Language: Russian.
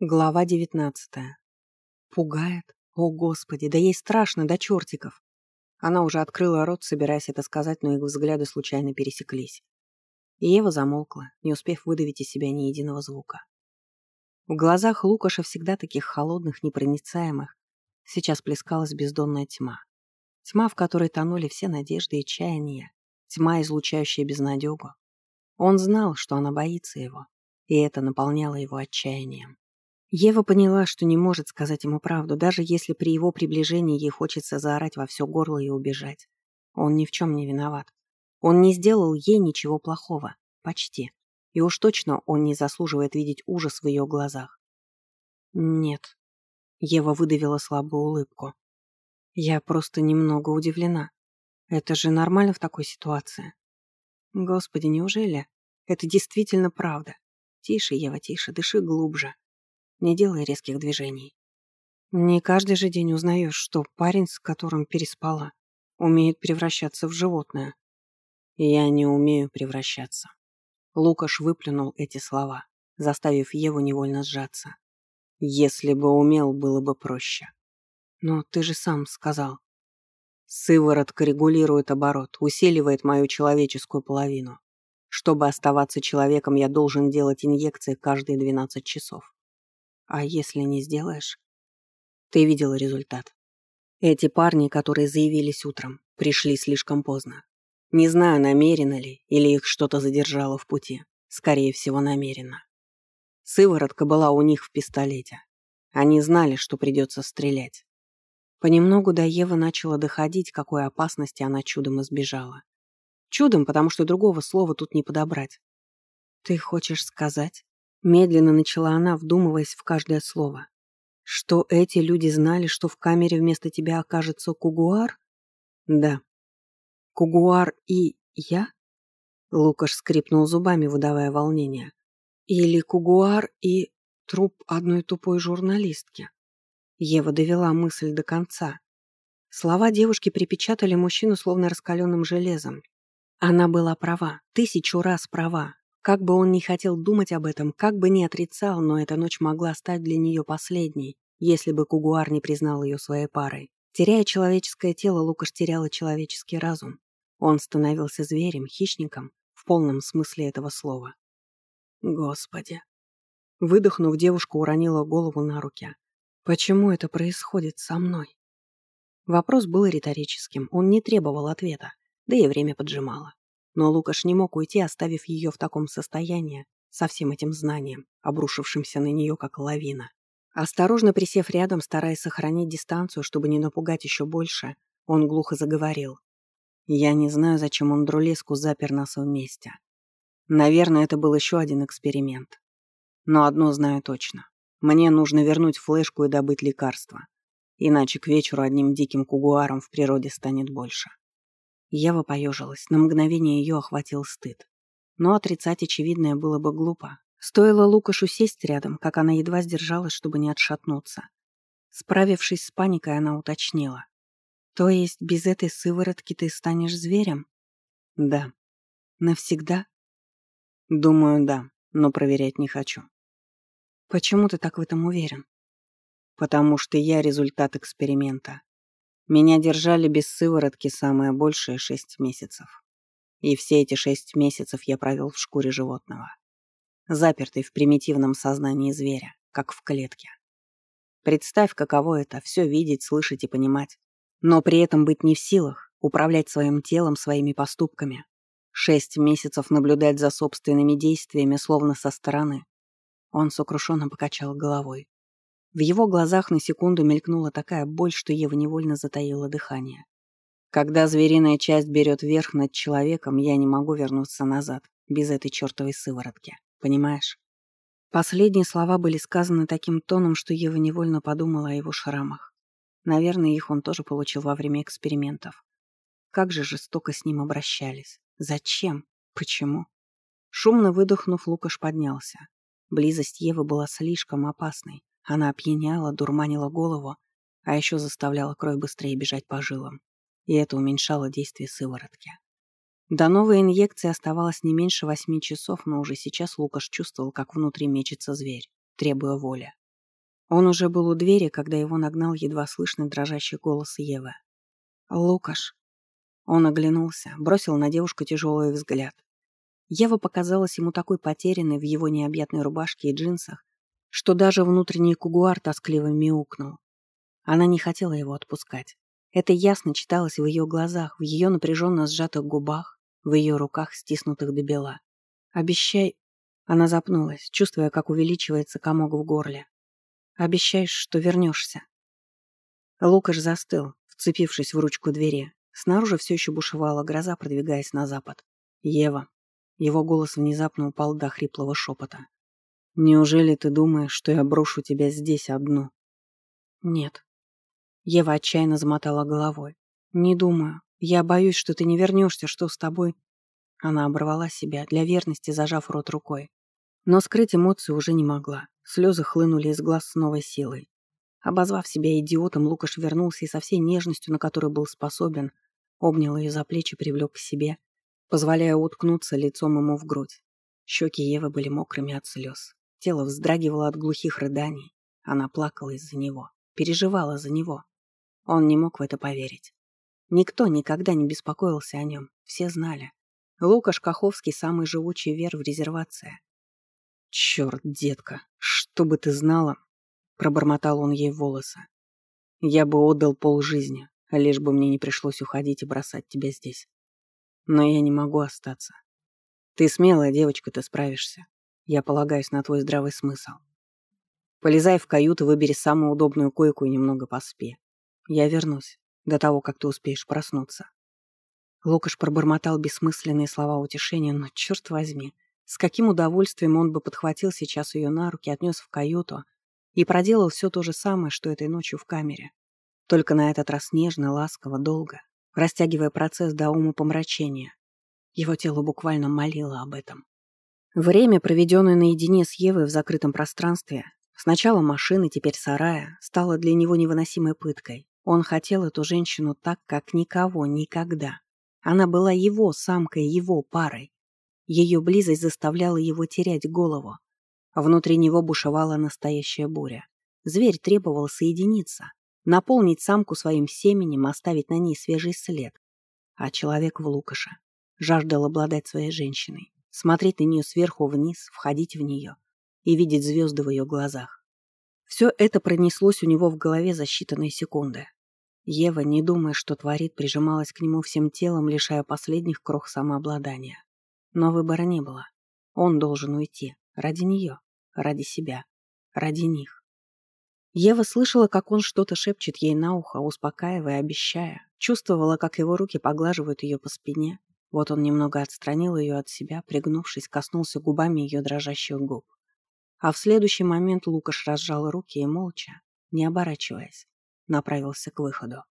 Глава девятнадцатая. Пугает? О, Господи, да ей страшно до чертиков. Она уже открыла рот, собираясь это сказать, но их взгляды случайно пересеклись. И Ева замолкла, не успев выдавить из себя ни единого звука. В глазах Лукаша, всегда таких холодных, непроницаемых, сейчас плескалась бездонная тьма. Тьма, в которой тонули все надежды и чаяния, тьма, излучающая безнадегу. Он знал, что она боится его, и это наполняло его отчаянием. Ева поняла, что не может сказать ему правду, даже если при его приближении ей хочется заорать во все горло и убежать. Он ни в чем не виноват. Он не сделал ей ничего плохого. Почти. И уж точно он не заслуживает видеть ужас в ее глазах. «Нет». Ева выдавила слабую улыбку. «Я просто немного удивлена. Это же нормально в такой ситуации?» «Господи, неужели? Это действительно правда. Тише, Ева, тише, дыши глубже не делая резких движений. Не каждый же день узнаешь, что парень, с которым переспала, умеет превращаться в животное. Я не умею превращаться. Лукаш выплюнул эти слова, заставив Еву невольно сжаться. Если бы умел, было бы проще. Но ты же сам сказал. Сыворотка регулирует оборот, усиливает мою человеческую половину. Чтобы оставаться человеком, я должен делать инъекции каждые 12 часов. А если не сделаешь? Ты видела результат. Эти парни, которые заявились утром, пришли слишком поздно. Не знаю, намеренно ли, или их что-то задержало в пути. Скорее всего, намеренно. Сыворотка была у них в пистолете. Они знали, что придется стрелять. Понемногу до Евы начала доходить, какой опасности она чудом избежала. Чудом, потому что другого слова тут не подобрать. «Ты хочешь сказать?» Медленно начала она, вдумываясь в каждое слово. Что эти люди знали, что в камере вместо тебя окажется Кугуар? Да. Кугуар и я? Лукаш скрипнул зубами, выдавая волнение. Или Кугуар и труп одной тупой журналистки? Ева довела мысль до конца. Слова девушки припечатали мужчину словно раскаленным железом. Она была права, тысячу раз права. Как бы он ни хотел думать об этом, как бы ни отрицал, но эта ночь могла стать для нее последней, если бы Кугуар не признал ее своей парой. Теряя человеческое тело, Лукаш терял и человеческий разум. Он становился зверем, хищником, в полном смысле этого слова. Господи. Выдохнув, девушка уронила голову на руки. Почему это происходит со мной? Вопрос был риторическим, он не требовал ответа, да и время поджимало. Но Лукаш не мог уйти, оставив ее в таком состоянии, со всем этим знанием, обрушившимся на нее как лавина. Осторожно присев рядом, стараясь сохранить дистанцию, чтобы не напугать еще больше, он глухо заговорил. «Я не знаю, зачем он Друлеску запер нас вместе. Наверное, это был еще один эксперимент. Но одно знаю точно. Мне нужно вернуть флешку и добыть лекарства. Иначе к вечеру одним диким кугуаром в природе станет больше. Ева поежилась, на мгновение ее охватил стыд. Но отрицать очевидное было бы глупо. Стоило Лукашу сесть рядом, как она едва сдержалась, чтобы не отшатнуться. Справившись с паникой, она уточнила. «То есть без этой сыворотки ты станешь зверем?» «Да». «Навсегда?» «Думаю, да, но проверять не хочу». «Почему ты так в этом уверен?» «Потому что я результат эксперимента. Меня держали без сыворотки самое большее шесть месяцев. И все эти шесть месяцев я провел в шкуре животного. Запертый в примитивном сознании зверя, как в клетке. Представь, каково это — все видеть, слышать и понимать. Но при этом быть не в силах, управлять своим телом, своими поступками. Шесть месяцев наблюдать за собственными действиями, словно со стороны. Он сокрушенно покачал головой. В его глазах на секунду мелькнула такая боль, что Ева невольно затаила дыхание. Когда звериная часть берет верх над человеком, я не могу вернуться назад, без этой чертовой сыворотки. Понимаешь? Последние слова были сказаны таким тоном, что Ева невольно подумала о его шрамах. Наверное, их он тоже получил во время экспериментов. Как же жестоко с ним обращались. Зачем? Почему? Шумно выдохнув, Лукаш поднялся. Близость Евы была слишком опасной. Она опьяняла, дурманила голову, а еще заставляла кровь быстрее бежать по жилам. И это уменьшало действие сыворотки. До новой инъекции оставалось не меньше восьми часов, но уже сейчас Лукаш чувствовал, как внутри мечется зверь, требуя воли. Он уже был у двери, когда его нагнал едва слышный дрожащий голос Евы. «Лукаш». Он оглянулся, бросил на девушку тяжелый взгляд. Ева показалась ему такой потерянной в его необъятной рубашке и джинсах, что даже внутренний кугуар тоскливо мяукнул. Она не хотела его отпускать. Это ясно читалось в ее глазах, в ее напряженно сжатых губах, в ее руках, стиснутых до бела. «Обещай...» Она запнулась, чувствуя, как увеличивается комок в горле. «Обещаешь, что вернешься». Лукаш застыл, вцепившись в ручку двери. Снаружи все еще бушевала гроза, продвигаясь на запад. «Ева». Его голос внезапно упал до хриплого шепота. «Неужели ты думаешь, что я брошу тебя здесь одну?» «Нет», Ева отчаянно замотала головой. «Не думаю. Я боюсь, что ты не вернешься, что с тобой...» Она оборвала себя, для верности зажав рот рукой. Но скрыть эмоции уже не могла. Слезы хлынули из глаз с новой силой. Обозвав себя идиотом, Лукаш вернулся и со всей нежностью, на которую был способен, обнял ее за плечи, привлек к себе, позволяя уткнуться лицом ему в грудь. Щеки Евы были мокрыми от слез. Тело вздрагивало от глухих рыданий. Она плакала из-за него, переживала за него. Он не мог в это поверить. Никто никогда не беспокоился о нем, все знали. Лукаш Каховский самый живучий вер в резервации. «Черт, детка, что бы ты знала!» Пробормотал он ей волосы. «Я бы отдал полжизни, лишь бы мне не пришлось уходить и бросать тебя здесь. Но я не могу остаться. Ты смелая девочка, ты справишься. Я полагаюсь на твой здравый смысл. Полезай в каюту, выбери самую удобную койку и немного поспи. Я вернусь, до того, как ты успеешь проснуться. Лукаш пробормотал бессмысленные слова утешения, но, черт возьми, с каким удовольствием он бы подхватил сейчас ее на руки, отнес в каюту и проделал все то же самое, что этой ночью в камере. Только на этот раз нежно, ласково, долго, растягивая процесс до ума помрачения. Его тело буквально молило об этом. Время, проведенное наедине с Евой в закрытом пространстве, сначала машины, теперь сарая, стало для него невыносимой пыткой. Он хотел эту женщину так, как никого, никогда. Она была его самкой, его парой. Ее близость заставляла его терять голову. Внутри него бушевала настоящая буря. Зверь требовал соединиться, наполнить самку своим семенем, оставить на ней свежий след. А человек в Лукаше жаждал обладать своей женщиной, смотреть на нее сверху вниз, входить в нее и видеть звезды в ее глазах. Все это пронеслось у него в голове за считанные секунды. Ева, не думая, что творит, прижималась к нему всем телом, лишая последних крох самообладания. Но выбора не было. Он должен уйти. Ради нее. Ради себя. Ради них. Ева слышала, как он что-то шепчет ей на ухо, успокаивая, обещая. Чувствовала, как его руки поглаживают ее по спине. Вот он немного отстранил ее от себя, пригнувшись, коснулся губами ее дрожащих губ. А в следующий момент Лукаш разжал руки и молча, не оборачиваясь, направился к выходу.